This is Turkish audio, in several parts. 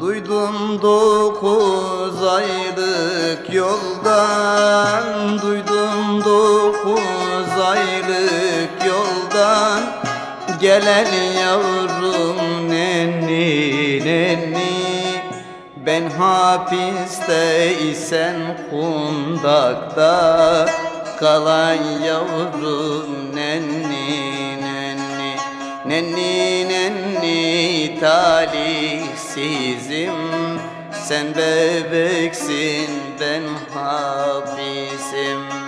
Duydum dokuz aylık yoldan Duydum dokuz aylık yoldan. Gelen yavrum nenni nenni Ben hapiste isen kundakta. Kalan yavrum nenni nenni Nenni nenni talih talihsizim Sen bebeksin ben hapisim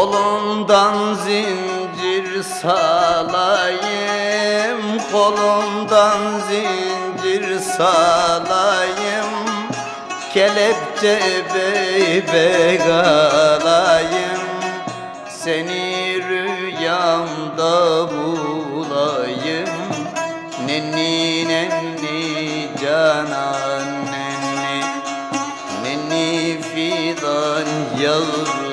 Kolumdan zincir salayım Kolumdan zincir salayım. Kelepçe bebek alayım Seni rüyamda bulayım. Nenni nenni canan nenni Nenni fidan yavrum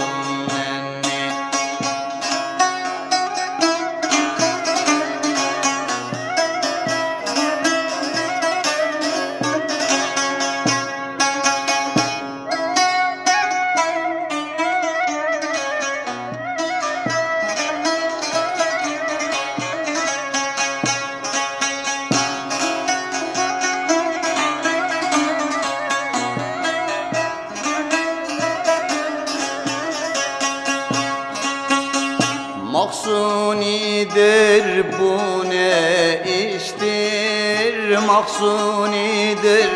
Maksunidir bu ne iştir? Maksunidir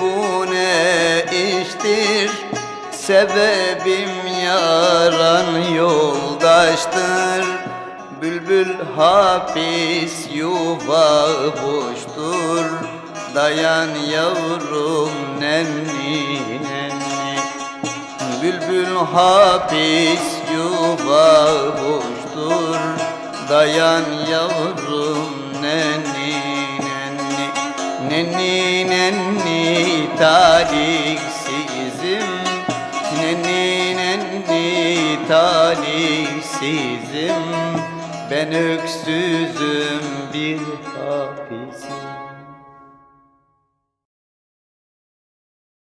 bu ne iştir? Sebebim yaran yoldaştır. Bülbül hapis yuva boştur. Dayan yavrum nenni nenni Bülbül hapis yuva boştur Dayan yavrum nenni nenni Nenni nenni talihsizim. Nenni nenni talihsizim. Ben öksüzüm bir